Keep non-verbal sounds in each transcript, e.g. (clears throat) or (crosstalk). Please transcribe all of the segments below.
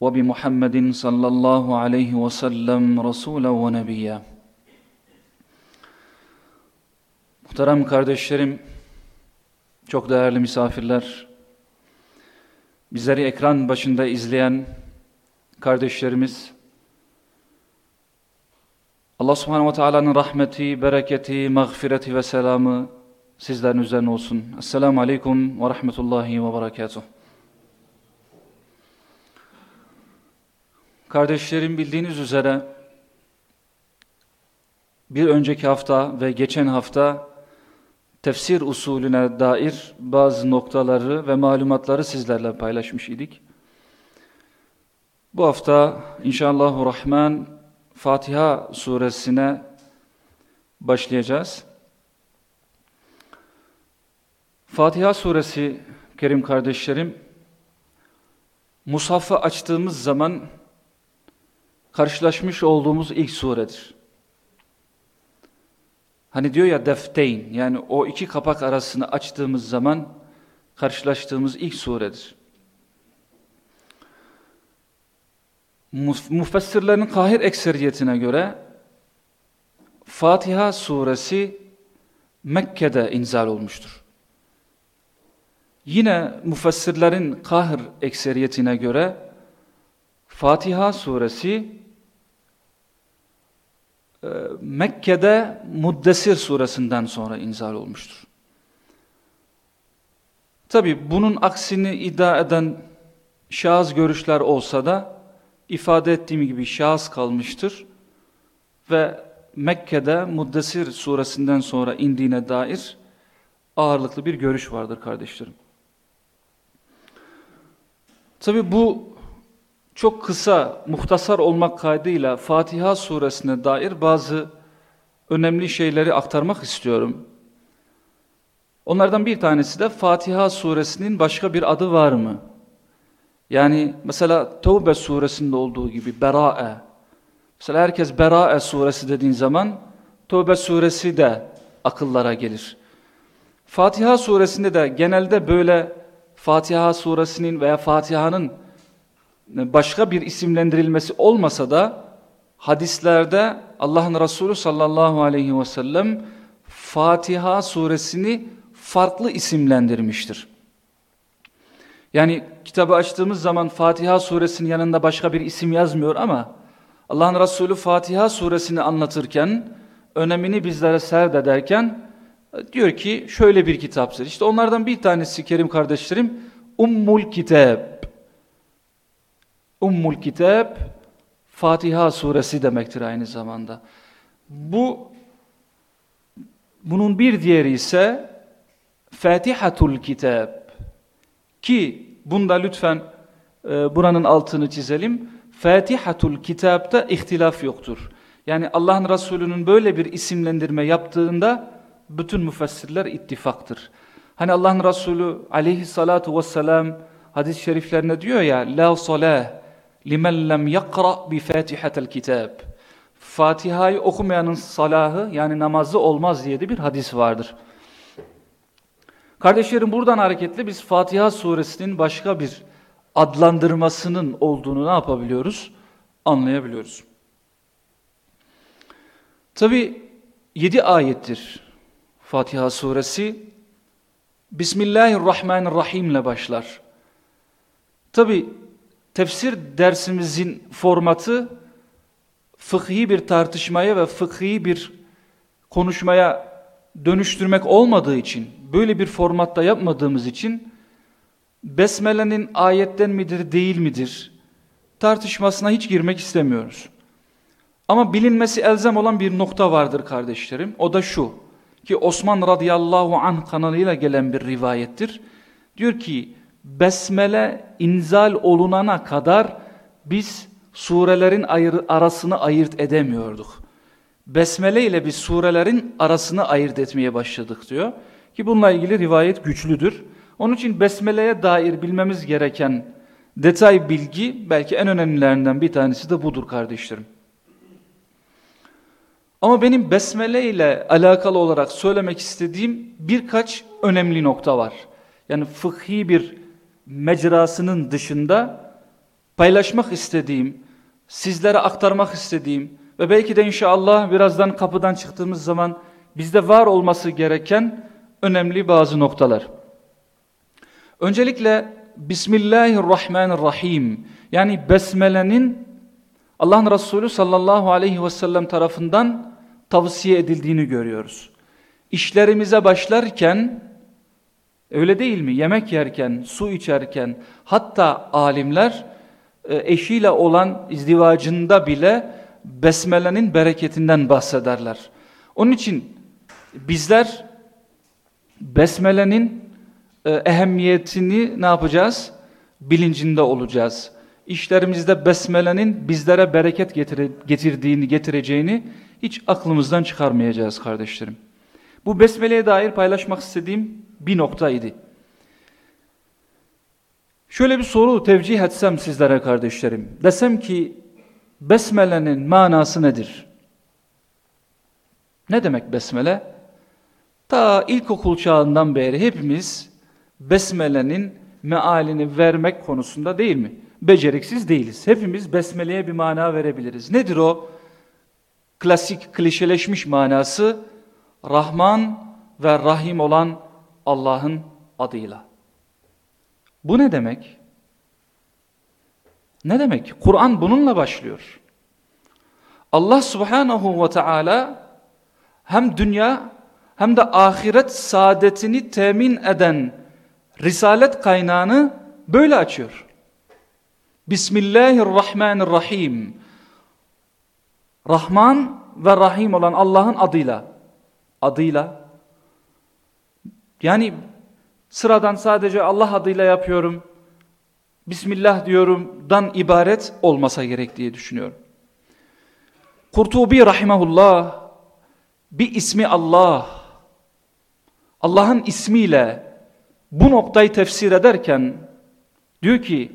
وبمحمد صلى الله عليه وسلم رسولا ونبيا Muhterem kardeşlerim, çok değerli misafirler, bizleri ekran başında izleyen kardeşlerimiz, Allah subhanehu ve teala'nın rahmeti, bereketi, mağfireti ve selamı sizlerin üzerine olsun. Esselamu aleyküm ve rahmetullahi ve berekatuhu. Kardeşlerim bildiğiniz üzere bir önceki hafta ve geçen hafta tefsir usulüne dair bazı noktaları ve malumatları sizlerle paylaşmış idik. Bu hafta inşallahü rahman Fatiha suresine başlayacağız. Fatiha suresi Kerim kardeşlerim Musaf'ı açtığımız zaman karşılaşmış olduğumuz ilk suredir. Hani diyor ya defteyn yani o iki kapak arasını açtığımız zaman karşılaştığımız ilk suredir. Mufessirlerin kahir ekseriyetine göre Fatiha suresi Mekke'de inzal olmuştur. Yine müfessirlerin kahir ekseriyetine göre Fatiha suresi Mekke'de Muddesir suresinden sonra inzal olmuştur. Tabi bunun aksini iddia eden şahıs görüşler olsa da ifade ettiğim gibi şahıs kalmıştır ve Mekke'de Muddesir suresinden sonra indiğine dair ağırlıklı bir görüş vardır kardeşlerim. Tabi bu çok kısa, muhtasar olmak kaydıyla Fatiha suresine dair bazı önemli şeyleri aktarmak istiyorum. Onlardan bir tanesi de Fatiha suresinin başka bir adı var mı? Yani mesela Tevbe suresinde olduğu gibi Bera'e. Mesela herkes Bera'e suresi dediğin zaman Tevbe suresi de akıllara gelir. Fatiha suresinde de genelde böyle Fatiha suresinin veya Fatiha'nın başka bir isimlendirilmesi olmasa da hadislerde Allah'ın Resulü sallallahu aleyhi ve sellem Fatiha suresini farklı isimlendirmiştir. Yani kitabı açtığımız zaman Fatiha suresinin yanında başka bir isim yazmıyor ama Allah'ın Resulü Fatiha suresini anlatırken önemini bizlere serdederken diyor ki şöyle bir kitaptır. İşte onlardan bir tanesi Kerim kardeşlerim Ummul Kitab. Ummul Kitab Fatiha suresi demektir aynı zamanda. Bu bunun bir diğeri ise Fatihatul Kitab. Ki bunda lütfen e, buranın altını çizelim. Fatihatul Kitab'da ihtilaf yoktur. Yani Allah'ın Resulü'nün böyle bir isimlendirme yaptığında bütün müfessirler ittifaktır. Hani Allah'ın Resulü aleyhissalatu vesselam hadis-i şeriflerine diyor ya La salah limen lem yakra bi fatihatel kitab. Fatiha'yı okumayanın salahı yani namazı olmaz diye de bir hadis vardır. Kardeşlerim buradan hareketle biz Fatiha suresinin başka bir adlandırmasının olduğunu ne yapabiliyoruz? Anlayabiliyoruz. Tabi yedi ayettir Fatiha suresi. Bismillahirrahmanirrahim ile başlar. Tabi tefsir dersimizin formatı fıkhi bir tartışmaya ve fıkhi bir konuşmaya dönüştürmek olmadığı için, böyle bir formatta yapmadığımız için Besmele'nin ayetten midir değil midir tartışmasına hiç girmek istemiyoruz. Ama bilinmesi elzem olan bir nokta vardır kardeşlerim. O da şu ki Osman radıyallahu anh kanalıyla gelen bir rivayettir. Diyor ki besmele inzal olunana kadar biz surelerin ayrı, arasını ayırt edemiyorduk. Besmele ile biz surelerin arasını ayırt etmeye başladık diyor. Ki bununla ilgili rivayet güçlüdür. Onun için besmeleye dair bilmemiz gereken detay bilgi belki en önemlilerinden bir tanesi de budur kardeşlerim. Ama benim besmele ile alakalı olarak söylemek istediğim birkaç önemli nokta var. Yani fıkhi bir mecrasının dışında paylaşmak istediğim, sizlere aktarmak istediğim ve belki de inşallah birazdan kapıdan çıktığımız zaman bizde var olması gereken önemli bazı noktalar. Öncelikle Bismillahirrahmanirrahim yani Besmele'nin Allah'ın Resulü sallallahu aleyhi ve sellem tarafından tavsiye edildiğini görüyoruz. İşlerimize başlarken öyle değil mi? Yemek yerken, su içerken hatta alimler e, eşiyle olan izdivacında bile besmelenin bereketinden bahsederler. Onun için bizler besmelenin e, ehemmiyetini ne yapacağız? Bilincinde olacağız. İşlerimizde besmelenin bizlere bereket getirdiğini, getireceğini hiç aklımızdan çıkarmayacağız kardeşlerim. Bu besmeleye dair paylaşmak istediğim bir noktaydı. Şöyle bir soru tevcih etsem sizlere kardeşlerim. Desem ki besmelenin manası nedir? Ne demek besmele? Ta ilkokul çağından beri hepimiz besmelenin mealini vermek konusunda değil mi? Beceriksiz değiliz. Hepimiz besmeleye bir mana verebiliriz. Nedir o? Klasik, klişeleşmiş manası Rahman ve Rahim olan Allah'ın adıyla. Bu ne demek? Ne demek? Kur'an bununla başlıyor. Allah subhanahu ve teala hem dünya hem de ahiret saadetini temin eden risalet kaynağını böyle açıyor. Bismillahirrahmanirrahim. Rahman ve Rahim olan Allah'ın adıyla. Adıyla. Yani sıradan sadece Allah adıyla yapıyorum. Bismillah diyorumdan ibaret olmasa gerek diye düşünüyorum. Kurtubi rahimahullah bir ismi Allah Allah'ın ismiyle bu noktayı tefsir ederken diyor ki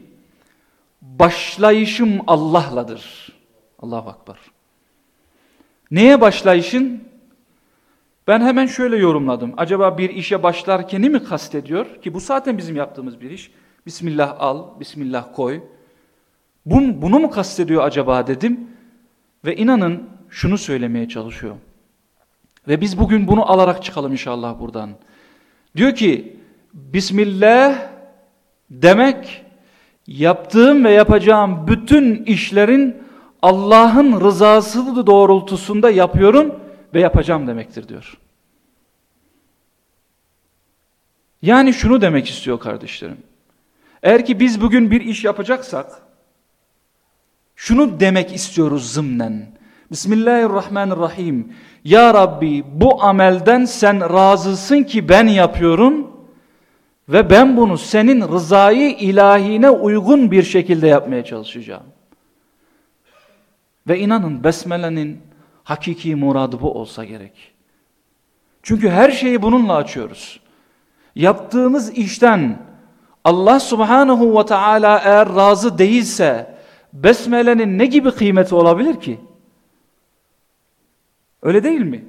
başlayışım Allah'ladır. Allahu Akbar. Neye başlayışın? Ben hemen şöyle yorumladım. Acaba bir işe başlarken mi kastediyor? Ki bu zaten bizim yaptığımız bir iş. Bismillah al, Bismillah koy. Bunu, bunu mu kastediyor acaba dedim. Ve inanın şunu söylemeye çalışıyor. Ve biz bugün bunu alarak çıkalım inşallah buradan. Diyor ki Bismillah demek yaptığım ve yapacağım bütün işlerin Allah'ın rızası doğrultusunda yapıyorum ve yapacağım demektir diyor. Yani şunu demek istiyor kardeşlerim. Eğer ki biz bugün bir iş yapacaksak şunu demek istiyoruz zımnen. Bismillahirrahmanirrahim. Ya Rabbi bu amelden sen razısın ki ben yapıyorum ve ben bunu senin rızayı ilahine uygun bir şekilde yapmaya çalışacağım. Ve inanın besmelenin hakiki muradı bu olsa gerek. Çünkü her şeyi bununla açıyoruz. Yaptığımız işten Allah subhanahu ve teala eğer razı değilse besmelenin ne gibi kıymeti olabilir ki? Öyle değil mi?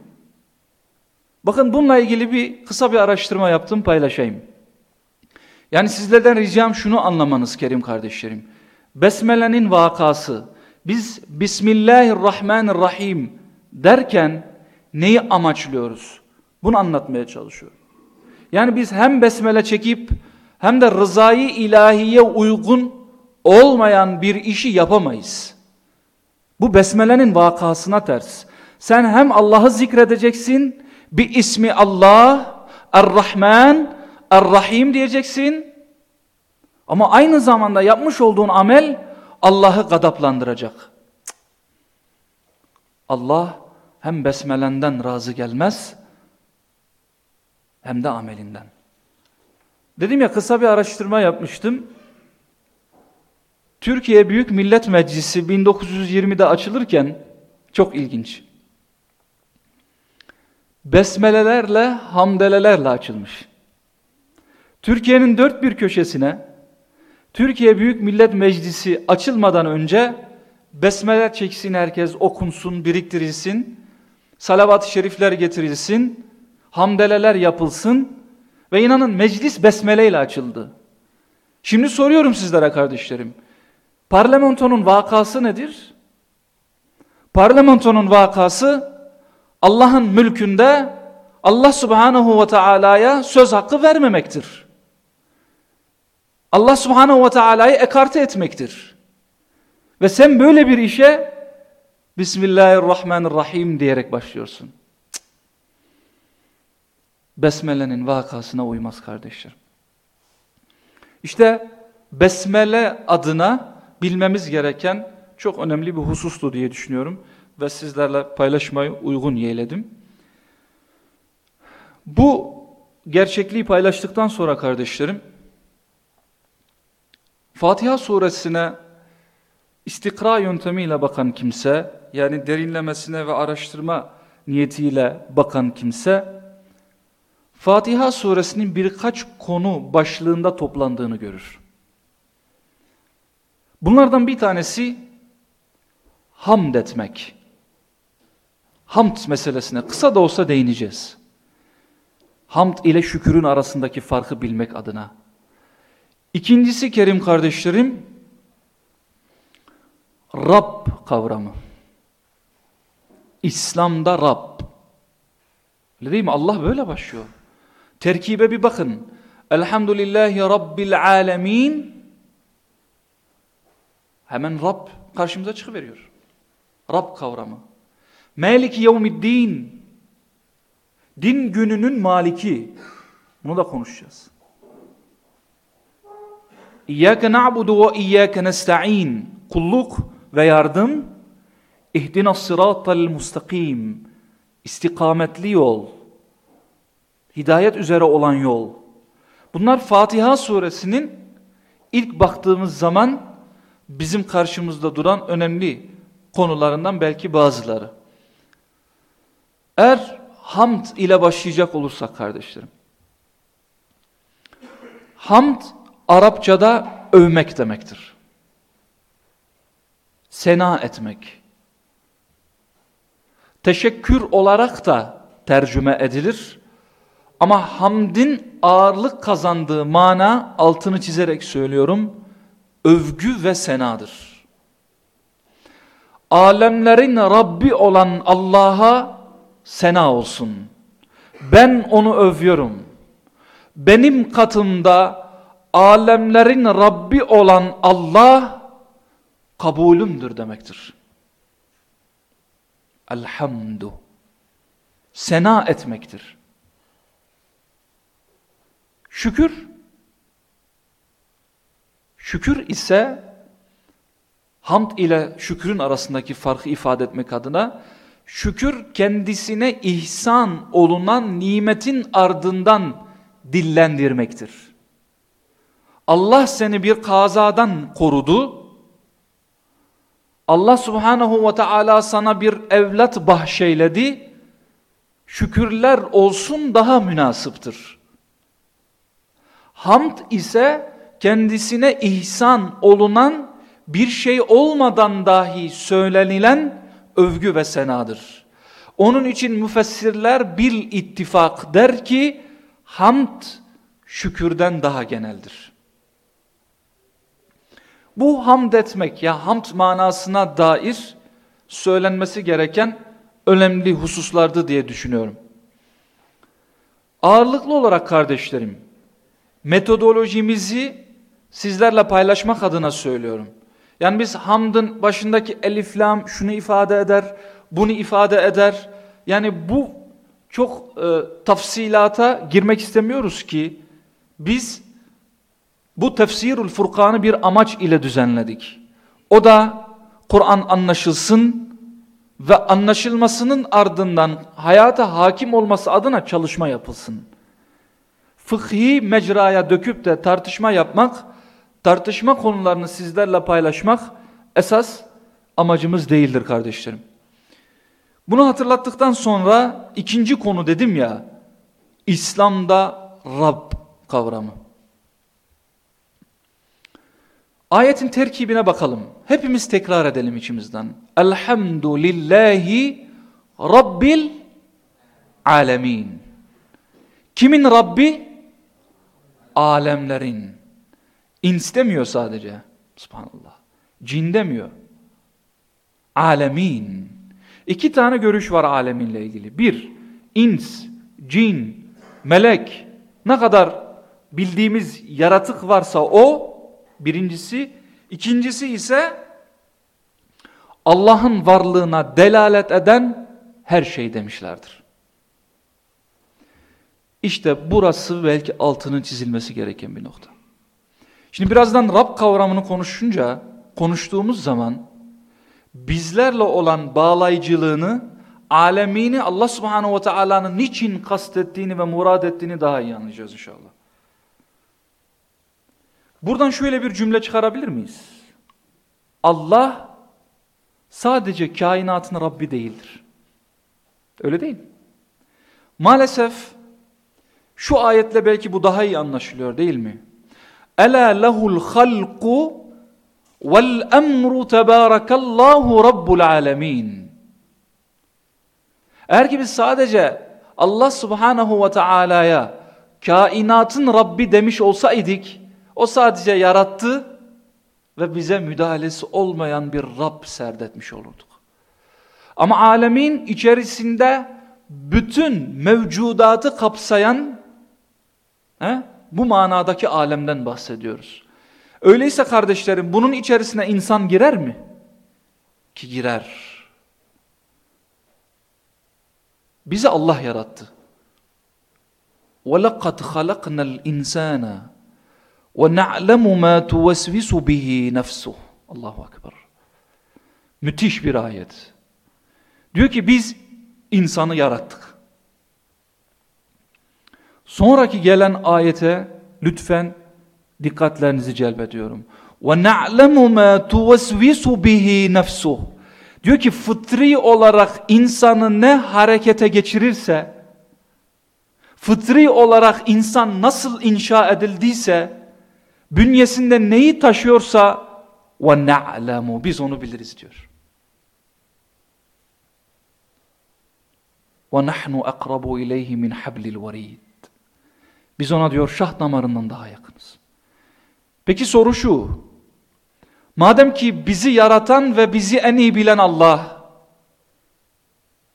Bakın bununla ilgili bir kısa bir araştırma yaptım paylaşayım. Yani sizlerden ricam şunu anlamanız Kerim kardeşlerim. Besmele'nin vakası. Biz Bismillahirrahmanirrahim derken neyi amaçlıyoruz? Bunu anlatmaya çalışıyorum. Yani biz hem besmele çekip hem de rızayı ilahiye uygun olmayan bir işi yapamayız. Bu besmelenin vakasına ters. Sen hem Allah'ı zikredeceksin, bir ismi Allah, Er-Rahman, Er-Rahim diyeceksin. Ama aynı zamanda yapmış olduğun amel Allah'ı gadaplandıracak. Allah hem besmelenden razı gelmez hem de amelinden. Dedim ya kısa bir araştırma yapmıştım. Türkiye Büyük Millet Meclisi 1920'de açılırken çok ilginç. Besmelelerle, hamdelelerle açılmış. Türkiye'nin dört bir köşesine Türkiye Büyük Millet Meclisi açılmadan önce besmeler çeksin herkes okunsun, biriktirilsin, salavat-ı şerifler getirilsin, hamdeleler yapılsın ve inanın meclis besmeleyle açıldı. Şimdi soruyorum sizlere kardeşlerim. Parlamentonun vakası nedir? Parlamentonun vakası Allah'ın mülkünde Allah subhanahu ve teala'ya söz hakkı vermemektir. Allah subhanahu ve teala'yı ekarte etmektir. Ve sen böyle bir işe Bismillahirrahmanirrahim diyerek başlıyorsun. Besmele'nin vakasına uymaz kardeşlerim. İşte Besmele adına bilmemiz gereken çok önemli bir husustu diye düşünüyorum ve sizlerle paylaşmayı uygun yeğledim. Bu gerçekliği paylaştıktan sonra kardeşlerim, Fatiha suresine istikra yöntemiyle bakan kimse, yani derinlemesine ve araştırma niyetiyle bakan kimse, Fatiha suresinin birkaç konu başlığında toplandığını görür. Bunlardan bir tanesi hamd etmek. Hamd meselesine kısa da olsa değineceğiz. Hamd ile şükürün arasındaki farkı bilmek adına. İkincisi Kerim kardeşlerim, Rab kavramı. İslam'da Rab. Öyle değil mi? Allah böyle başlıyor. Terkibe bir bakın. Elhamdülillahi Rabbil alemin. Hemen Rab karşımıza çıkıveriyor. Rab kavramı. Maliki yevmiddin. Din gününün maliki. Bunu da konuşacağız. İyyâke na'budu ve iyyâke nesta'in. Kulluk ve yardım. İhdina sıratal mustakim. İstikametli yol. Hidayet üzere olan yol. Bunlar Fatiha suresinin ilk baktığımız zaman bizim karşımızda duran önemli konularından belki bazıları. Eğer hamd ile başlayacak olursak kardeşlerim. Hamd Arapçada övmek demektir. Sena etmek. Teşekkür olarak da tercüme edilir. Ama hamdin ağırlık kazandığı mana altını çizerek söylüyorum. Övgü ve senadır. Alemlerin Rabbi olan Allah'a sena olsun. Ben onu övüyorum. Benim katımda alemlerin Rabbi olan Allah kabulümdür demektir. Elhamdu. Sena etmektir. Şükür. Şükür ise hamd ile şükrün arasındaki farkı ifade etmek adına şükür kendisine ihsan olunan nimetin ardından dillendirmektir. Allah seni bir kazadan korudu. Allah subhanahu ve teala sana bir evlat bahşeyledi. Şükürler olsun daha münasıptır. Hamd ise kendisine ihsan olunan bir şey olmadan dahi söylenilen övgü ve senadır. Onun için müfessirler bir ittifak der ki hamd şükürden daha geneldir. Bu hamd etmek ya hamd manasına dair söylenmesi gereken önemli hususlardı diye düşünüyorum. Ağırlıklı olarak kardeşlerim, metodolojimizi sizlerle paylaşmak adına söylüyorum. Yani biz hamdın başındaki eliflam şunu ifade eder, bunu ifade eder. Yani bu çok e, tafsilata girmek istemiyoruz ki biz bu tefsirul Furkan'ı bir amaç ile düzenledik. O da Kur'an anlaşılsın ve anlaşılmasının ardından hayata hakim olması adına çalışma yapılsın. Fıkhi mecraya döküp de tartışma yapmak tartışma konularını sizlerle paylaşmak esas amacımız değildir kardeşlerim. Bunu hatırlattıktan sonra ikinci konu dedim ya, İslam'da Rab kavramı. Ayetin terkibine bakalım. Hepimiz tekrar edelim içimizden. Elhamdülillahi Rabbil alemin. Kimin Rabbi? Alemlerin. İns demiyor sadece. Subhanallah. Cin demiyor. Alemin. İki tane görüş var aleminle ilgili. Bir, ins, cin, melek ne kadar bildiğimiz yaratık varsa o birincisi. ikincisi ise Allah'ın varlığına delalet eden her şey demişlerdir. İşte burası belki altının çizilmesi gereken bir nokta. Şimdi birazdan Rab kavramını konuşunca, konuştuğumuz zaman bizlerle olan bağlayıcılığını, alemini Allah subhanahu ve teala'nın niçin kastettiğini ve murad ettiğini daha iyi anlayacağız inşallah. Buradan şöyle bir cümle çıkarabilir miyiz? Allah sadece kainatın Rabbi değildir. Öyle değil? Maalesef şu ayetle belki bu daha iyi anlaşılıyor değil mi? Ela lehul halku vel emru tebarakallahu rabbul alemin. Eğer ki biz sadece Allah subhanahu ve teala'ya kainatın Rabbi demiş olsaydık, o sadece yarattı ve bize müdahalesi olmayan bir Rab serdetmiş olurduk. Ama alemin içerisinde bütün mevcudatı kapsayan he, bu manadaki alemden bahsediyoruz. Öyleyse kardeşlerim bunun içerisine insan girer mi? Ki girer. Bizi Allah yarattı. وَلَقَدْ خَلَقْنَا الْاِنْسَانَ وَنَعْلَمُ مَا تُوَسْوِسُ بِهِ نَفْسُهُ Allahu Akbar. Müthiş bir ayet. Diyor ki biz insanı yarattık. Sonraki gelen ayete lütfen dikkatlerinizi celbediyorum. وَنَعْلَمُ مَا تُوَسْوِسُ بِهِ نَفْسُهُ Diyor ki fıtri olarak insanı ne harekete geçirirse, fıtri olarak insan nasıl inşa edildiyse, bünyesinde neyi taşıyorsa ve na'lemu biz onu biliriz diyor. Ve nahnu akrabu ileyhi min hablil varid. biz ona diyor şah damarından daha yakınız. Peki soru şu. Madem ki bizi yaratan ve bizi en iyi bilen Allah.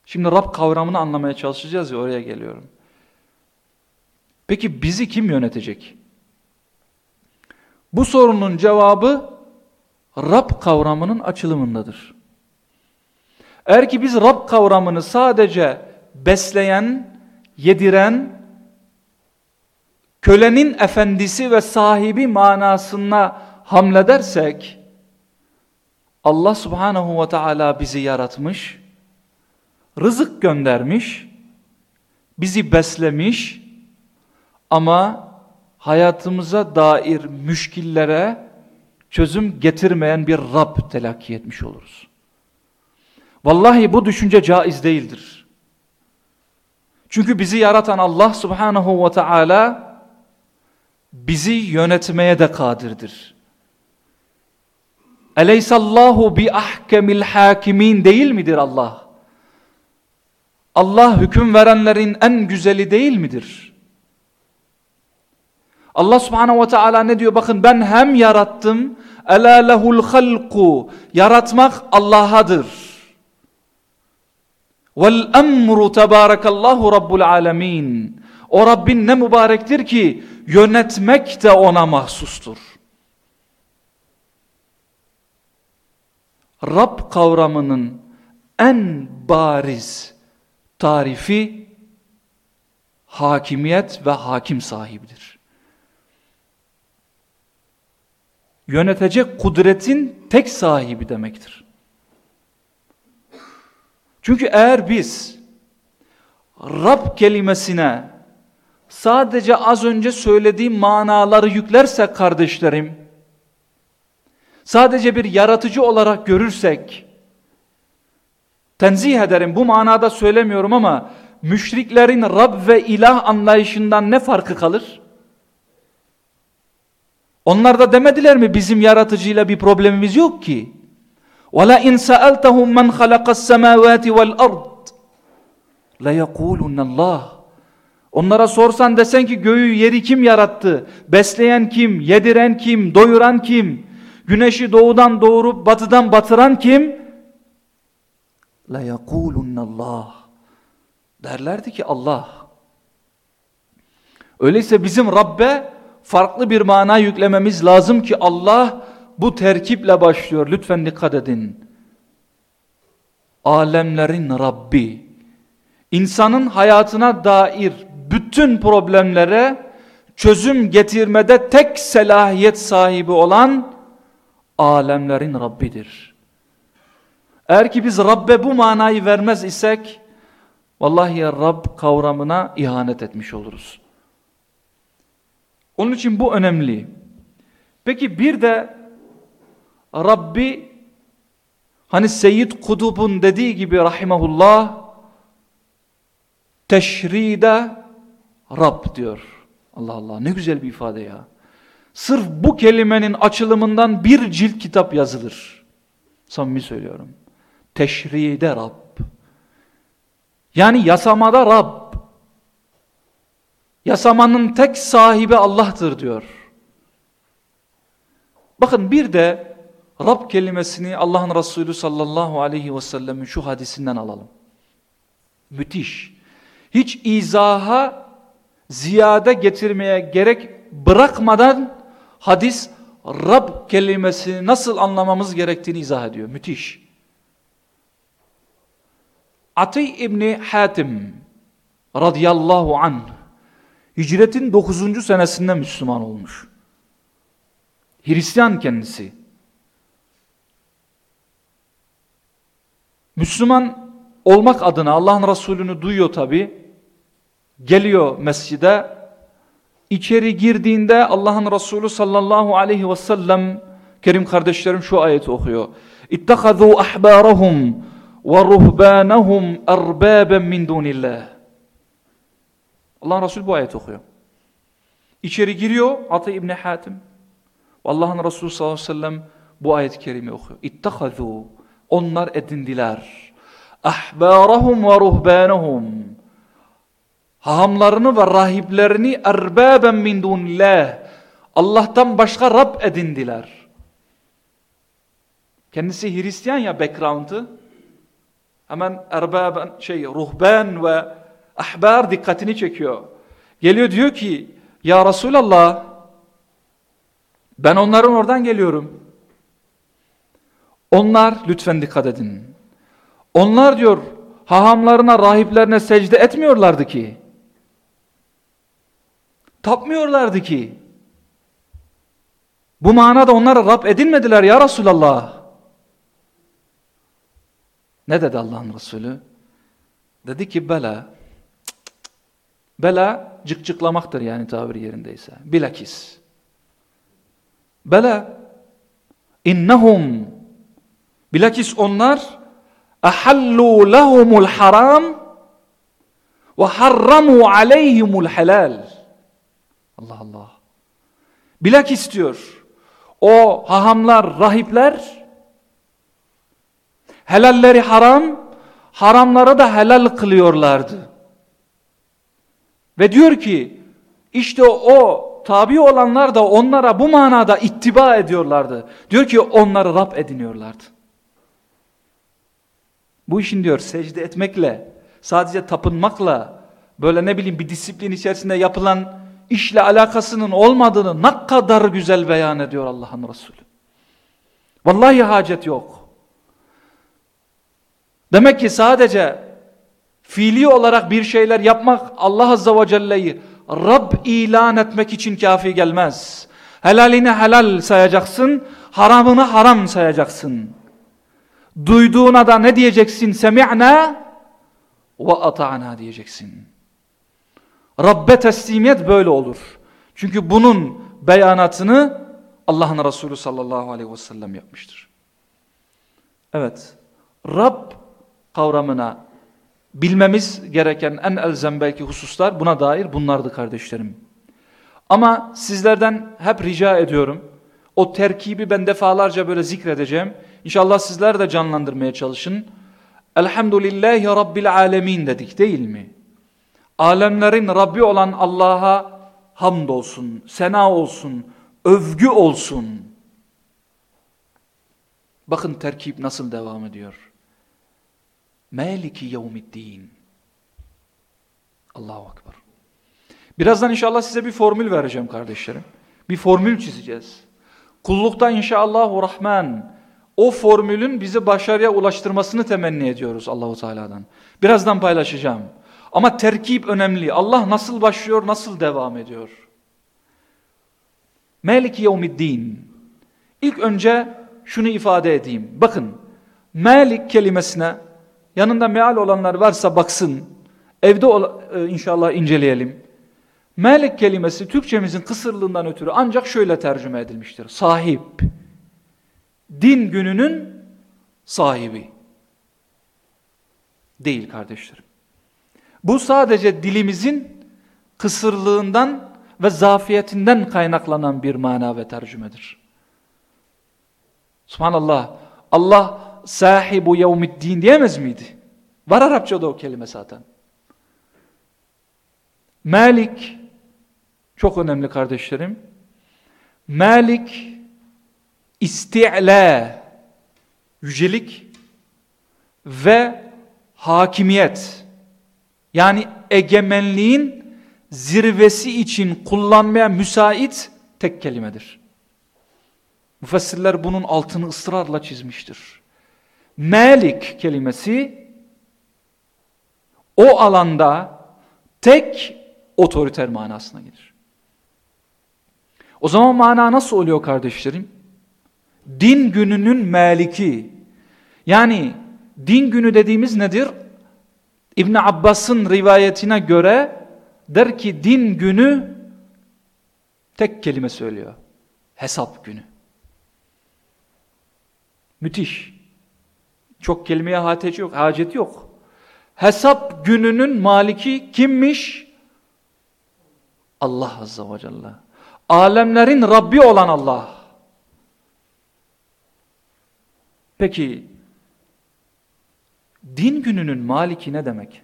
Şimdi Rab kavramını anlamaya çalışacağız ya oraya geliyorum. Peki bizi kim yönetecek? Bu sorunun cevabı Rab kavramının açılımındadır. Eğer ki biz Rab kavramını sadece besleyen, yediren, kölenin efendisi ve sahibi manasına hamledersek, Allah subhanahu ve teala bizi yaratmış, rızık göndermiş, bizi beslemiş ama hayatımıza dair müşkillere çözüm getirmeyen bir Rab telakki etmiş oluruz. Vallahi bu düşünce caiz değildir. Çünkü bizi yaratan Allah subhanahu ve teala bizi yönetmeye de kadirdir. Eleysallahu bi ahkemil hakimin değil midir Allah? Allah hüküm verenlerin en güzeli değil midir? Allah subhanehu ve teala ne diyor? Bakın ben hem yarattım. Ela lehul halku. Yaratmak Allah'adır. Vel emru tebarakallahu rabbul alemin. O Rabbin ne mübarektir ki yönetmek de ona mahsustur. Rab kavramının en bariz tarifi hakimiyet ve hakim sahibidir. yönetecek kudretin tek sahibi demektir. Çünkü eğer biz Rab kelimesine sadece az önce söylediğim manaları yüklersek kardeşlerim, sadece bir yaratıcı olarak görürsek, tenzih ederim bu manada söylemiyorum ama müşriklerin Rab ve ilah anlayışından ne farkı kalır? Onlar da demediler mi bizim yaratıcıyla bir problemimiz yok ki? وَلَا اِنْ سَأَلْتَهُمْ مَنْ خَلَقَ السَّمَاوَاتِ وَالْأَرْضِ لَيَقُولُنَّ اللّٰهِ Onlara sorsan desen ki göğü yeri kim yarattı? Besleyen kim? Yediren kim? Doyuran kim? Güneşi doğudan doğurup batıdan batıran kim? La Allah. Derlerdi ki Allah. Öyleyse bizim Rabbe farklı bir mana yüklememiz lazım ki Allah bu terkiple başlıyor. Lütfen dikkat edin. Alemlerin Rabbi. İnsanın hayatına dair bütün problemlere çözüm getirmede tek selahiyet sahibi olan alemlerin Rabbidir. Eğer ki biz Rabbe bu manayı vermez isek, vallahi Rab kavramına ihanet etmiş oluruz. Onun için bu önemli. Peki bir de Rabbi hani Seyyid Kudub'un dediği gibi rahimahullah teşride Rab diyor. Allah Allah ne güzel bir ifade ya. Sırf bu kelimenin açılımından bir cilt kitap yazılır. Samimi söylüyorum. Teşride Rab. Yani yasamada Rab. Yasamanın tek sahibi Allah'tır diyor. Bakın bir de Rab kelimesini Allah'ın Resulü sallallahu aleyhi ve sellemin şu hadisinden alalım. Müthiş. Hiç izaha ziyade getirmeye gerek bırakmadan hadis Rab kelimesini nasıl anlamamız gerektiğini izah ediyor. Müthiş. Ati İbni Hatim radıyallahu anh hicretin 9. senesinde Müslüman olmuş. Hristiyan kendisi. Müslüman olmak adına Allah'ın Resulü'nü duyuyor tabi. Geliyor mescide. İçeri girdiğinde Allah'ın Resulü sallallahu aleyhi ve sellem Kerim kardeşlerim şu ayeti okuyor. İttekazû ahbârahum ve ruhbânahum erbâben min dûnillâh. Allah'ın Resulü bu ayeti okuyor. İçeri giriyor Atı İbni Hatim. Allah'ın Resulü sallallahu aleyhi ve sellem bu ayet-i kerime okuyor. İttekazû. Onlar edindiler. Ahbârahum ve ruhbânahum. Hahamlarını ve rahiplerini erbâben min dunillah. Allah'tan başka Rab edindiler. Kendisi Hristiyan ya background'ı. Hemen erbaben şey ruhban ve ahbar dikkatini çekiyor. Geliyor diyor ki ya Resulallah ben onların oradan geliyorum. Onlar lütfen dikkat edin. Onlar diyor hahamlarına rahiplerine secde etmiyorlardı ki. Tapmıyorlardı ki. Bu manada onlara Rab edinmediler ya Resulallah. Ne dedi Allah'ın Resulü? Dedi ki bela. Bela cıkcıklamaktır yani tabiri yerindeyse. Bilakis. Bela innahum bilakis onlar ahallu lehumul haram ve harramu aleyhimul helal. Allah Allah. Bilakis diyor. O hahamlar, rahipler helalleri haram, haramları da helal kılıyorlardı. Ve diyor ki işte o tabi olanlar da onlara bu manada ittiba ediyorlardı. Diyor ki onları Rab ediniyorlardı. Bu işin diyor secde etmekle, sadece tapınmakla, böyle ne bileyim bir disiplin içerisinde yapılan işle alakasının olmadığını ne kadar güzel beyan ediyor Allah'ın Resulü. Vallahi hacet yok. Demek ki sadece fiili olarak bir şeyler yapmak Allah Azze ve Celle'yi Rab ilan etmek için kafi gelmez. Helalini helal sayacaksın, haramını haram sayacaksın. Duyduğuna da ne diyeceksin? Semi'na ve ata'na diyeceksin. Rabbe teslimiyet böyle olur. Çünkü bunun beyanatını Allah'ın Resulü sallallahu aleyhi ve sellem yapmıştır. Evet, Rab kavramına bilmemiz gereken en elzem belki hususlar buna dair bunlardı kardeşlerim. Ama sizlerden hep rica ediyorum. O terkibi ben defalarca böyle zikredeceğim. İnşallah sizler de canlandırmaya çalışın. Elhamdülillahi Rabbil Alemin dedik değil mi? Alemlerin Rabbi olan Allah'a hamd olsun, sena olsun, övgü olsun. Bakın terkip nasıl devam ediyor. Maliki yevmiddin. Allahu Akbar. Birazdan inşallah size bir formül vereceğim kardeşlerim. Bir formül çizeceğiz. Kullukta inşallah Rahman o formülün bizi başarıya ulaştırmasını temenni ediyoruz Allahu Teala'dan. Birazdan paylaşacağım. Ama terkip önemli. Allah nasıl başlıyor, nasıl devam ediyor? Meliki yevmiddin. İlk önce şunu ifade edeyim. Bakın, Malik kelimesine yanında meal olanlar varsa baksın. Evde e, inşallah inceleyelim. Malik kelimesi Türkçemizin kısırlığından ötürü ancak şöyle tercüme edilmiştir. Sahip. Din gününün sahibi. Değil kardeşlerim. Bu sadece dilimizin kısırlığından ve zafiyetinden kaynaklanan bir mana ve tercümedir. Subhanallah. Allah sahibu yevmiddin diyemez miydi? Var Arapçada o kelime zaten. Malik çok önemli kardeşlerim. Malik isti'la yücelik ve hakimiyet yani egemenliğin zirvesi için kullanmaya müsait tek kelimedir. Müfessirler bunun altını ısrarla çizmiştir. Malik kelimesi o alanda tek otoriter manasına gelir. O zaman mana nasıl oluyor kardeşlerim? Din gününün meliki. Yani din günü dediğimiz nedir? İbn Abbas'ın rivayetine göre der ki din günü tek kelime söylüyor. Hesap günü. Müthiş. Çok kelimeye hacet yok. Hacet yok. Hesap gününün maliki kimmiş? Allah Azze ve Celle. Alemlerin Rabbi olan Allah. Peki din gününün maliki ne demek?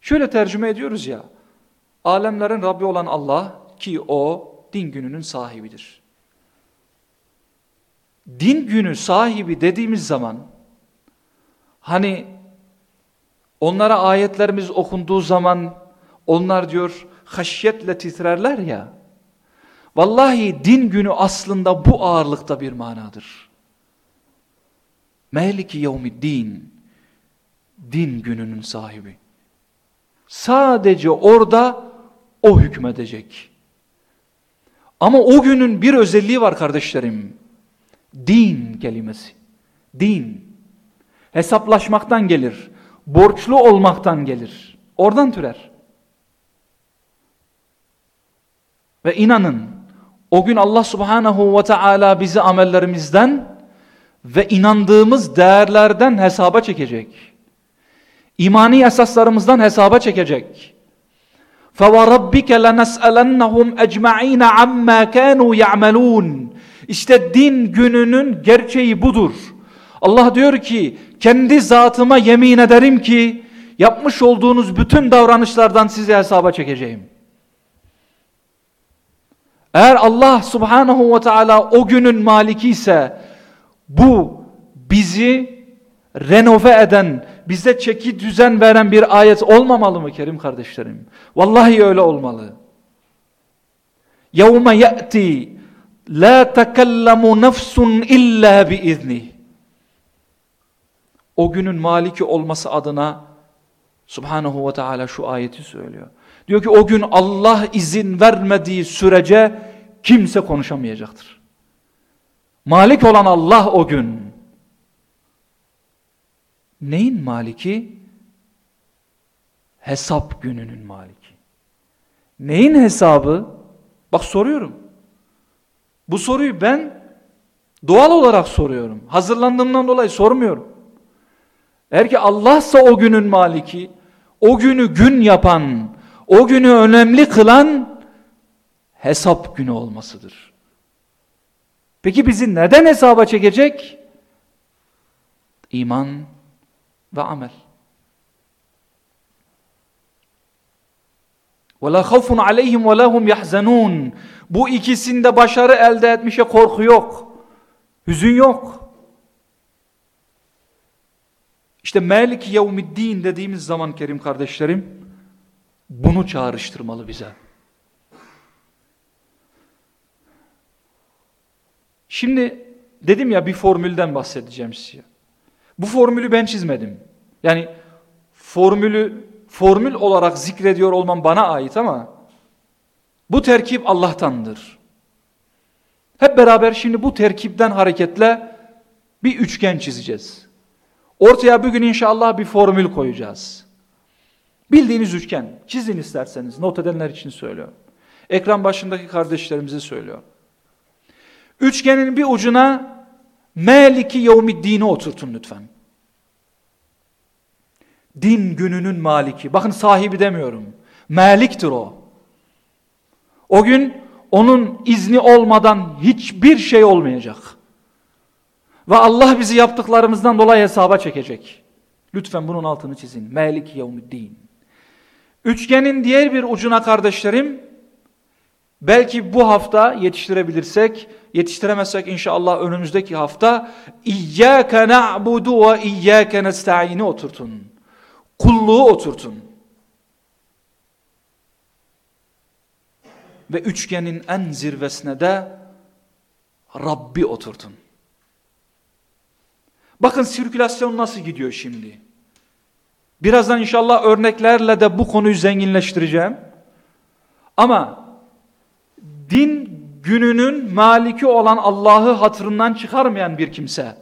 Şöyle tercüme ediyoruz ya. Alemlerin Rabbi olan Allah ki o din gününün sahibidir. Din günü sahibi dediğimiz zaman hani onlara ayetlerimiz okunduğu zaman onlar diyor haşyetle titrerler ya. Vallahi din günü aslında bu ağırlıkta bir manadır. Meliki yevmiddin. Din gününün sahibi. Sadece orada o hükmedecek. Ama o günün bir özelliği var kardeşlerim. Din kelimesi. Din. Hesaplaşmaktan gelir. Borçlu olmaktan gelir. Oradan türer. Ve inanın o gün Allah subhanahu ve teala bizi amellerimizden ve inandığımız değerlerden hesaba çekecek. İmani esaslarımızdan hesaba çekecek. فَوَرَبِّكَ لَنَسْأَلَنَّهُمْ اَجْمَعِينَ عَمَّا كَانُوا يَعْمَلُونَ İşte din gününün gerçeği budur. Allah diyor ki kendi zatıma yemin ederim ki yapmış olduğunuz bütün davranışlardan sizi hesaba çekeceğim. Eğer Allah subhanahu ve teala o günün maliki ise bu bizi renove eden, bize çeki düzen veren bir ayet olmamalı mı Kerim kardeşlerim? Vallahi öyle olmalı. يَوْمَ يَأْتِي لَا تَكَلَّمُ نَفْسٌ اِلَّا بِاِذْنِهِ O günün maliki olması adına Subhanahu ve Teala şu ayeti söylüyor. Diyor ki o gün Allah izin vermediği sürece kimse konuşamayacaktır. Malik olan Allah o gün. Neyin maliki? Hesap gününün maliki. Neyin hesabı? Bak soruyorum. Bu soruyu ben doğal olarak soruyorum. Hazırlandığımdan dolayı sormuyorum. Eğer ki Allah'sa o günün maliki, o günü gün yapan, o günü önemli kılan hesap günü olmasıdır. Peki bizi neden hesaba çekecek? İman ve amel. وَلَا خَوْفٌ عَلَيْهِمْ وَلَا هُمْ يَحْزَنُونَ Bu ikisinde başarı elde etmişe korku yok. Hüzün yok. İşte Melik Yevmiddin dediğimiz zaman Kerim kardeşlerim bunu çağrıştırmalı bize. Şimdi dedim ya bir formülden bahsedeceğim size. Bu formülü ben çizmedim. Yani formülü formül olarak zikrediyor olmam bana ait ama bu terkip Allah'tandır. Hep beraber şimdi bu terkipten hareketle bir üçgen çizeceğiz. Ortaya bugün inşallah bir formül koyacağız. Bildiğiniz üçgen. Çizin isterseniz. Not edenler için söylüyorum. Ekran başındaki kardeşlerimize söylüyorum. Üçgenin bir ucuna Meliki Yevmiddin'i oturtun lütfen. Din gününün maliki. Bakın sahibi demiyorum. Maliktir o. O gün onun izni olmadan hiçbir şey olmayacak. Ve Allah bizi yaptıklarımızdan dolayı hesaba çekecek. Lütfen bunun altını çizin. Malik yevmiddin. Üçgenin diğer bir ucuna kardeşlerim, belki bu hafta yetiştirebilirsek, yetiştiremezsek inşallah önümüzdeki hafta İyyâke na'budu ve iyyâke nesta'ini oturtun. Kulluğu oturtun. Ve üçgenin en zirvesine de Rabbi oturtun. Bakın sirkülasyon nasıl gidiyor şimdi. Birazdan inşallah örneklerle de bu konuyu zenginleştireceğim. Ama din gününün maliki olan Allah'ı hatırından çıkarmayan bir kimse.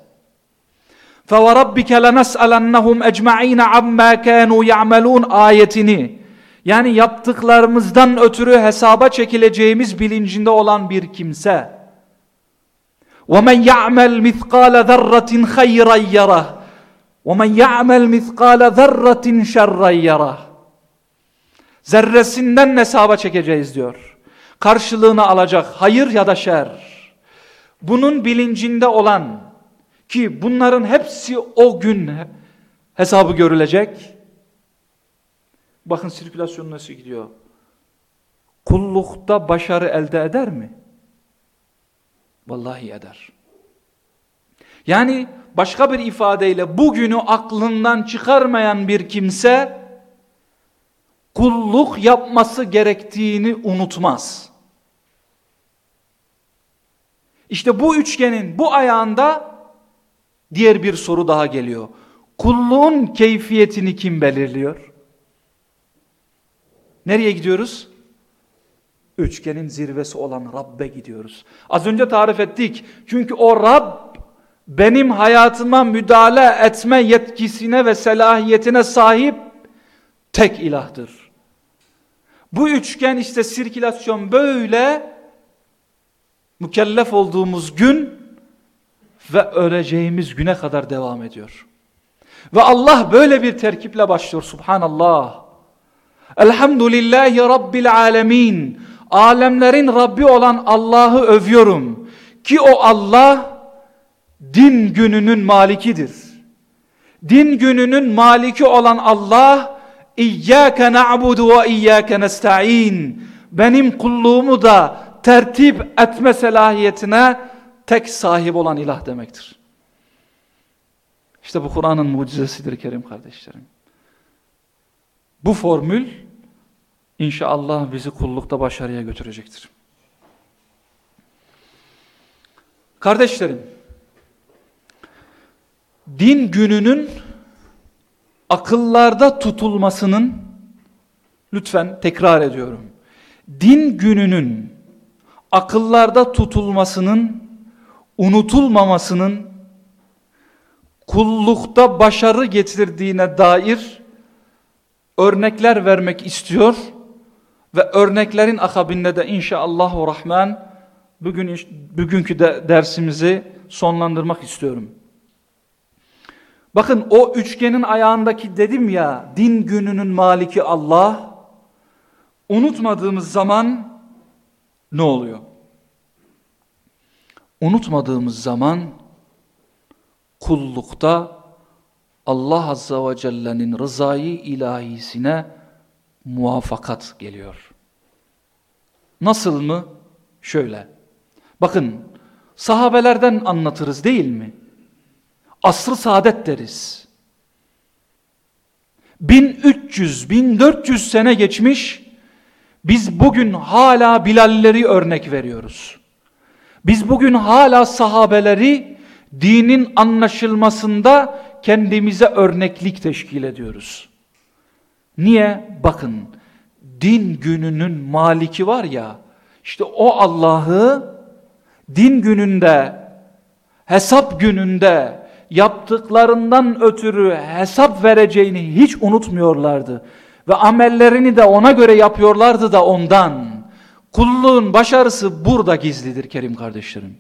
فَوَرَبِّكَ لَنَسْأَلَنَّهُمْ اَجْمَعِينَ عَمَّا كَانُوا يَعْمَلُونَ ayetini yani yaptıklarımızdan ötürü hesaba çekileceğimiz bilincinde olan bir kimse. وَمَنْ يَعْمَلْ مِثْقَالَ ذَرَّةٍ خَيْرًا يَرَهُ وَمَنْ يَعْمَلْ مِثْقَالَ ذَرَّةٍ شَرًّا يَرَهُ Zerresinden hesaba çekeceğiz diyor. Karşılığını alacak hayır ya da şer. Bunun bilincinde olan ki bunların hepsi o gün hesabı görülecek. Bakın sirkülasyon nasıl gidiyor. Kullukta başarı elde eder mi? Vallahi eder. Yani başka bir ifadeyle bugünü aklından çıkarmayan bir kimse kulluk yapması gerektiğini unutmaz. İşte bu üçgenin bu ayağında diğer bir soru daha geliyor. Kulluğun keyfiyetini kim belirliyor? Nereye gidiyoruz? Üçgenin zirvesi olan Rabbe gidiyoruz. Az önce tarif ettik. Çünkü o Rab benim hayatıma müdahale etme yetkisine ve selahiyetine sahip tek ilahtır. Bu üçgen işte sirkülasyon böyle mükellef olduğumuz gün ve öleceğimiz güne kadar devam ediyor. Ve Allah böyle bir terkiple başlıyor subhanallah. Elhamdülillahi Rabbil alemin. Alemlerin Rabbi olan Allah'ı övüyorum. Ki o Allah din gününün malikidir. Din gününün maliki olan Allah İyyâke na'budu ve iyyâke nesta'in. Benim kulluğumu da tertip etme selahiyetine tek sahip olan ilah demektir. İşte bu Kur'an'ın mucizesidir kerim kardeşlerim. Bu formül inşallah bizi kullukta başarıya götürecektir. Kardeşlerim, din gününün akıllarda tutulmasının, lütfen tekrar ediyorum, din gününün akıllarda tutulmasının, unutulmamasının, kullukta başarı getirdiğine dair örnekler vermek istiyor ve örneklerin akabinde de inşallah rahman bugün bugünkü de dersimizi sonlandırmak istiyorum. Bakın o üçgenin ayağındaki dedim ya din gününün maliki Allah unutmadığımız zaman ne oluyor? Unutmadığımız zaman kullukta Allah Azza ve Celle'nin rızayı ilahisine muvaffakat geliyor. Nasıl mı? Şöyle. Bakın sahabelerden anlatırız değil mi? Asr-ı saadet deriz. 1300-1400 sene geçmiş biz bugün hala Bilalleri örnek veriyoruz. Biz bugün hala sahabeleri dinin anlaşılmasında kendimize örneklik teşkil ediyoruz. Niye? Bakın din gününün maliki var ya işte o Allah'ı din gününde hesap gününde yaptıklarından ötürü hesap vereceğini hiç unutmuyorlardı. Ve amellerini de ona göre yapıyorlardı da ondan. Kulluğun başarısı burada gizlidir Kerim kardeşlerim.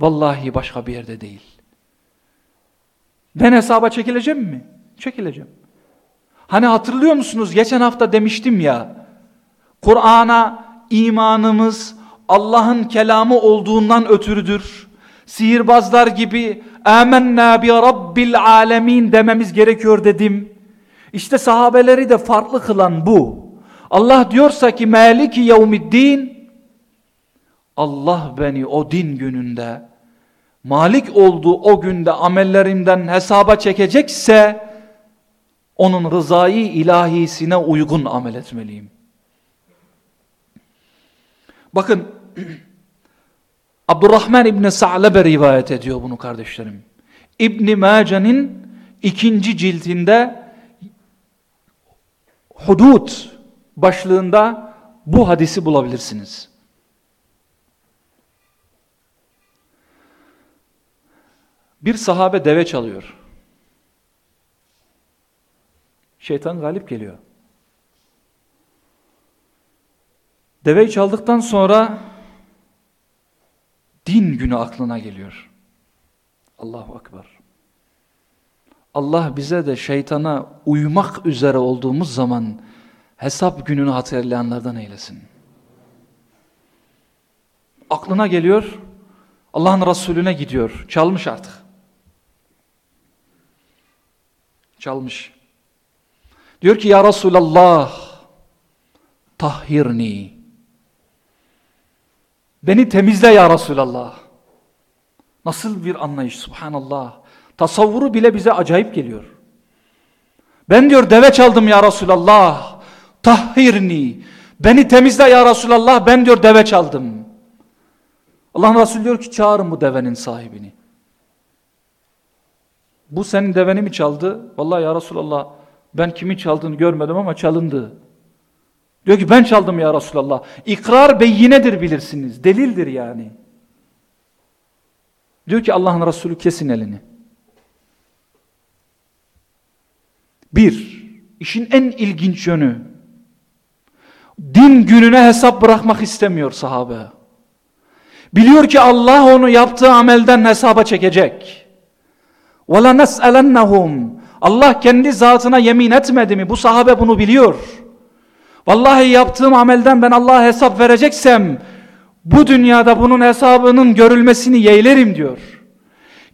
Vallahi başka bir yerde değil. Ben hesaba çekileceğim mi? Çekileceğim. Hani hatırlıyor musunuz? Geçen hafta demiştim ya. Kur'an'a imanımız Allah'ın kelamı olduğundan ötürüdür. Sihirbazlar gibi amenna bi rabbil alemin dememiz gerekiyor dedim. İşte sahabeleri de farklı kılan bu. Allah diyorsa ki meliki yevmiddin Allah beni o din gününde malik olduğu o günde amellerimden hesaba çekecekse onun rızayı ilahisine uygun amel etmeliyim. Bakın (clears throat) Abdurrahman İbni Sa'lebe rivayet ediyor bunu kardeşlerim. İbni Mace'nin ikinci ciltinde Hudud başlığında bu hadisi bulabilirsiniz. Bir sahabe deve çalıyor. Şeytan galip geliyor. Deveyi çaldıktan sonra din günü aklına geliyor. Allahu Akbar. Allah bize de şeytana uymak üzere olduğumuz zaman hesap gününü hatırlayanlardan eylesin. Aklına geliyor, Allah'ın Resulüne gidiyor. Çalmış artık. Çalmış. Diyor ki ya Resulallah tahhirni. Beni temizle ya Resulallah. Nasıl bir anlayış subhanallah. Tasavvuru bile bize acayip geliyor. Ben diyor deve çaldım ya Resulallah. Tahhirni. Beni temizle ya Resulallah. Ben diyor deve çaldım. Allah Resulü diyor ki çağırın bu devenin sahibini. Bu senin deveni mi çaldı? Vallahi ya Resulallah ben kimin çaldığını görmedim ama çalındı. Diyor ki ben çaldım ya Resulallah. İkrar beyinedir bilirsiniz. Delildir yani. Diyor ki Allah'ın Resulü kesin elini. Bir, işin en ilginç yönü. Din gününe hesap bırakmak istemiyor sahabe. Biliyor ki Allah onu yaptığı amelden hesaba çekecek. وَلَا نَسْأَلَنَّهُمْ Allah kendi zatına yemin etmedi mi? Bu sahabe bunu biliyor. Vallahi yaptığım amelden ben Allah'a hesap vereceksem bu dünyada bunun hesabının görülmesini yeğlerim diyor.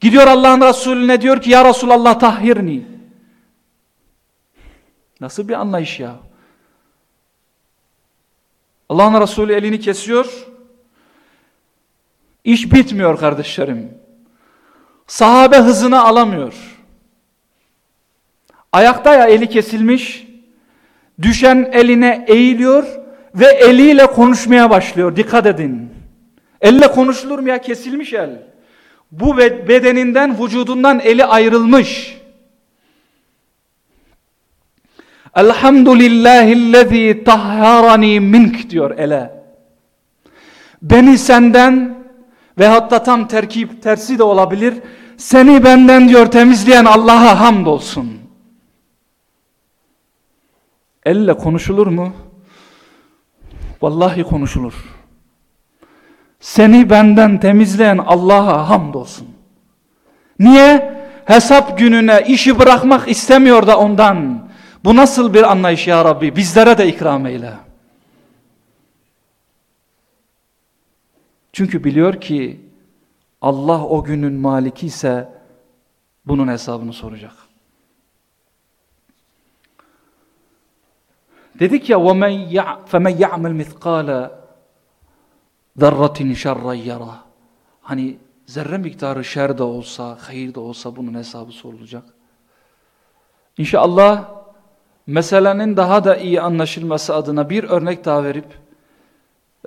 Gidiyor Allah'ın Resulüne diyor ki ya Resulallah tahhirni. Nasıl bir anlayış ya? Allah'ın Resulü elini kesiyor. İş bitmiyor kardeşlerim. Sahabe hızını alamıyor. Ayakta ya eli kesilmiş. Düşen eline eğiliyor ve eliyle konuşmaya başlıyor. Dikkat edin. Elle konuşulur mu ya? Kesilmiş el. Bu bedeninden, vücudundan eli ayrılmış. Elhamdülillahillezî tahharani mink diyor ele. Beni senden ve hatta tam terkip tersi de olabilir. Seni benden diyor temizleyen Allah'a hamdolsun. Elle konuşulur mu? Vallahi konuşulur. Seni benden temizleyen Allah'a hamdolsun. Niye? Hesap gününe işi bırakmak istemiyor da ondan. Bu nasıl bir anlayış ya Rabbi? Bizlere de ikram eyle. Çünkü biliyor ki Allah o günün maliki ise bunun hesabını soracak. Dedik ya فَمَنْ يَعْمَلْ مِثْقَالَ ذَرَّةٍ شَرًّا يَرَى Hani zerre miktarı şer de olsa, hayır da olsa bunun hesabı sorulacak. İnşallah meselenin daha da iyi anlaşılması adına bir örnek daha verip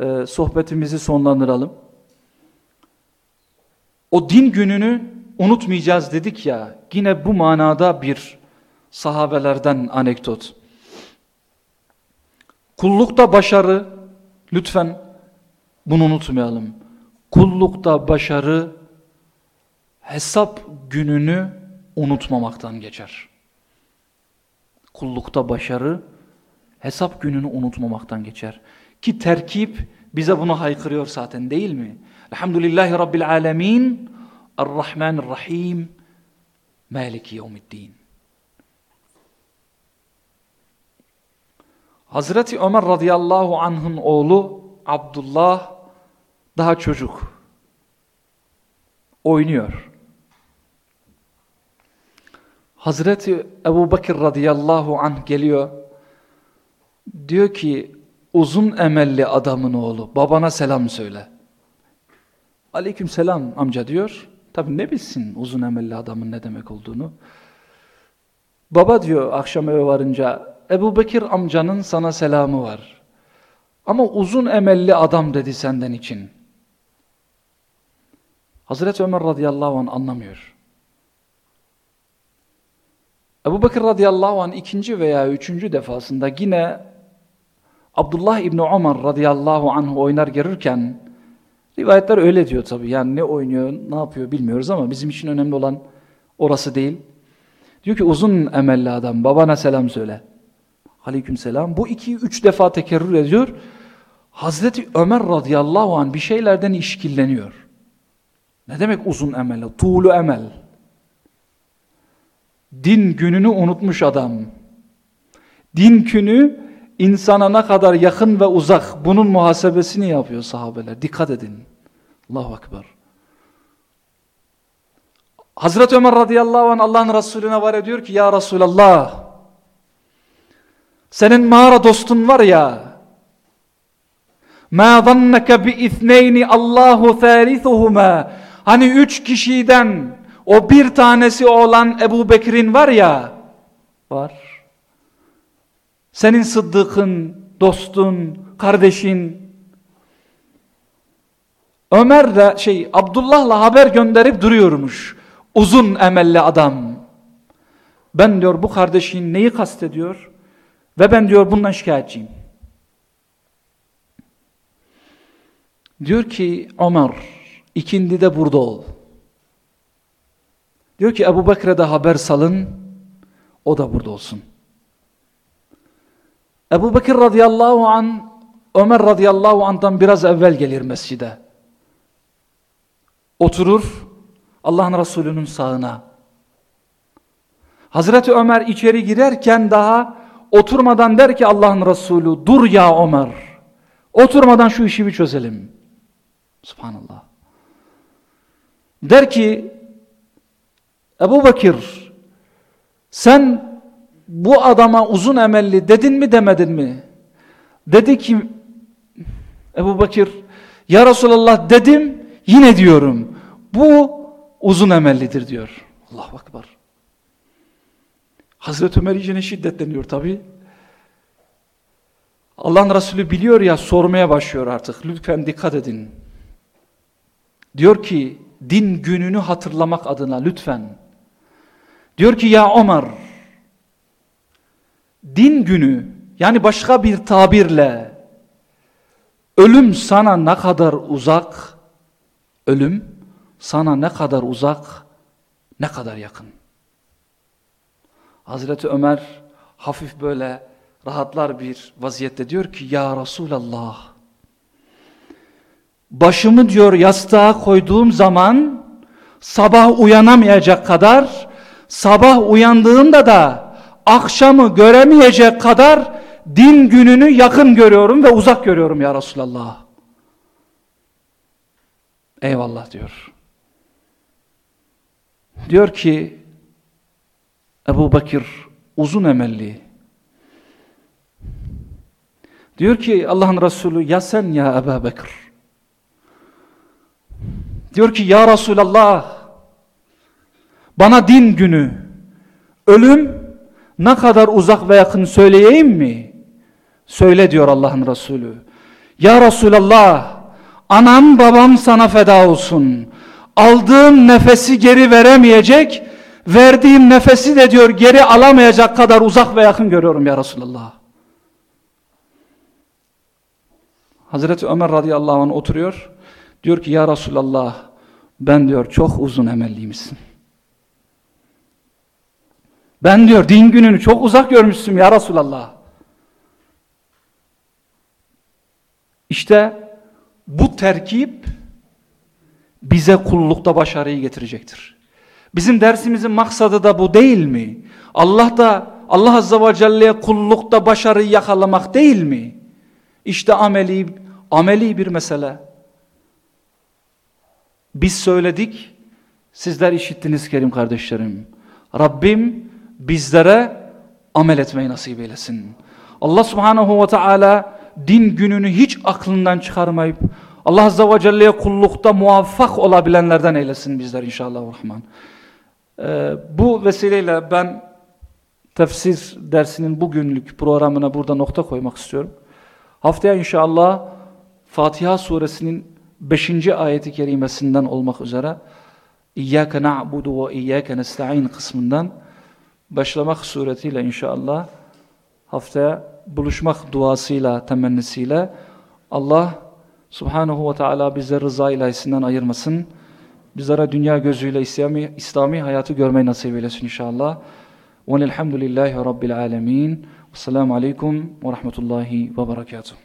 e, sohbetimizi sonlandıralım. O din gününü unutmayacağız dedik ya, yine bu manada bir sahabelerden anekdot. Kullukta başarı, lütfen bunu unutmayalım. Kullukta başarı, hesap gününü unutmamaktan geçer. Kullukta başarı, hesap gününü unutmamaktan geçer. Ki terkip bize bunu haykırıyor zaten değil mi? Elhamdülillahi Rabbil Alemin, Errahmanirrahim, Maliki Yevmiddin. Hazreti Ömer radıyallahu anh'ın oğlu Abdullah daha çocuk. Oynuyor. Hazreti Ebu Bakır radıyallahu anh geliyor. Diyor ki uzun emelli adamın oğlu babana selam söyle. Aleyküm selam amca diyor. Tabi ne bilsin uzun emelli adamın ne demek olduğunu. Baba diyor akşam eve varınca Ebu Bekir amcanın sana selamı var. Ama uzun emelli adam dedi senden için. Hazreti Ömer radıyallahu anh anlamıyor. Ebu Bekir radıyallahu anh ikinci veya üçüncü defasında yine Abdullah İbni Ömer radıyallahu anh oynar gelirken rivayetler öyle diyor tabi. Yani ne oynuyor, ne yapıyor bilmiyoruz ama bizim için önemli olan orası değil. Diyor ki uzun emelli adam babana selam söyle. Aleyküm selam. Bu iki üç defa tekerrür ediyor. Hazreti Ömer radıyallahu anh bir şeylerden işkilleniyor. Ne demek uzun emel? Tuğlu emel. Din gününü unutmuş adam. Din günü insana ne kadar yakın ve uzak bunun muhasebesini yapıyor sahabeler. Dikkat edin. Allahu Ekber. Hazreti Ömer radıyallahu anh Allah'ın Resulüne var ediyor ki ya Resulallah senin mağara dostun var ya مَا ظَنَّكَ بِإِثْنَيْنِ Allahu ثَالِثُهُمَا Hani üç kişiden o bir tanesi olan Ebu Bekir'in var ya var. Senin sıddıkın, dostun, kardeşin Ömer de şey Abdullah'la haber gönderip duruyormuş. Uzun emelli adam. Ben diyor bu kardeşin neyi kastediyor? Ve ben diyor bundan şikayetçiyim. Diyor ki Ömer ikindi de burada ol. Diyor ki Ebu Bekir'e de haber salın o da burada olsun. Ebu Bekir radıyallahu an Ömer radıyallahu andan biraz evvel gelir mescide. Oturur Allah'ın Resulü'nün sağına. Hazreti Ömer içeri girerken daha oturmadan der ki Allah'ın Resulü dur ya Ömer. Oturmadan şu işi bir çözelim. Subhanallah. Der ki Ebu Bakır sen bu adama uzun emelli dedin mi demedin mi? Dedi ki Ebu Bakır ya Resulallah dedim yine diyorum. Bu uzun emellidir diyor. Allahu Akbar. Hazreti Ömer iyicene şiddetleniyor tabi. Allah'ın Resulü biliyor ya sormaya başlıyor artık. Lütfen dikkat edin. Diyor ki din gününü hatırlamak adına lütfen. Diyor ki ya Ömer din günü yani başka bir tabirle ölüm sana ne kadar uzak ölüm sana ne kadar uzak ne kadar yakın. Hazreti Ömer hafif böyle rahatlar bir vaziyette diyor ki ya Resulallah başımı diyor yastığa koyduğum zaman sabah uyanamayacak kadar sabah uyandığımda da akşamı göremeyecek kadar din gününü yakın görüyorum ve uzak görüyorum ya Resulallah. Eyvallah diyor. Diyor ki Ebu Bakır uzun emelli. Diyor ki Allah'ın Resulü ya sen ya Ebu Bakır. Diyor ki ya Resulallah bana din günü ölüm ne kadar uzak ve yakın söyleyeyim mi? Söyle diyor Allah'ın Resulü. Ya Resulallah anam babam sana feda olsun. Aldığım nefesi geri veremeyecek, verdiğim nefesi de diyor geri alamayacak kadar uzak ve yakın görüyorum ya Resulallah. Hazreti Ömer radıyallahu anh oturuyor. Diyor ki ya Resulallah ben diyor çok uzun emelliymişsin. Ben diyor din gününü çok uzak görmüşsün ya Resulallah. İşte bu terkip bize kullukta başarıyı getirecektir. Bizim dersimizin maksadı da bu değil mi? Allah da Allah Azze ve Celle'ye kullukta başarıyı yakalamak değil mi? İşte ameli, ameli bir mesele. Biz söyledik, sizler işittiniz kerim kardeşlerim. Rabbim bizlere amel etmeyi nasip eylesin. Allah subhanahu ve teala din gününü hiç aklından çıkarmayıp Allah azze ve celle'ye kullukta muvaffak olabilenlerden eylesin bizler inşallah rahman. Ee, bu vesileyle ben tefsir dersinin bugünlük programına burada nokta koymak istiyorum. Haftaya inşallah Fatiha suresinin 5. ayeti kerimesinden olmak üzere İyyâke na'budu ve iyyâke nesta'in kısmından başlamak suretiyle inşallah haftaya buluşmak duasıyla, temennisiyle Allah Subhanahu ve Teala bizleri rıza ilahisinden ayırmasın. Bizlere dünya gözüyle İslami, İslami hayatı görmeyi nasip eylesin inşallah. Velhamdülillahi Rabbil alemin. Esselamu Aleyküm ve Rahmetullahi ve Berekatuhu.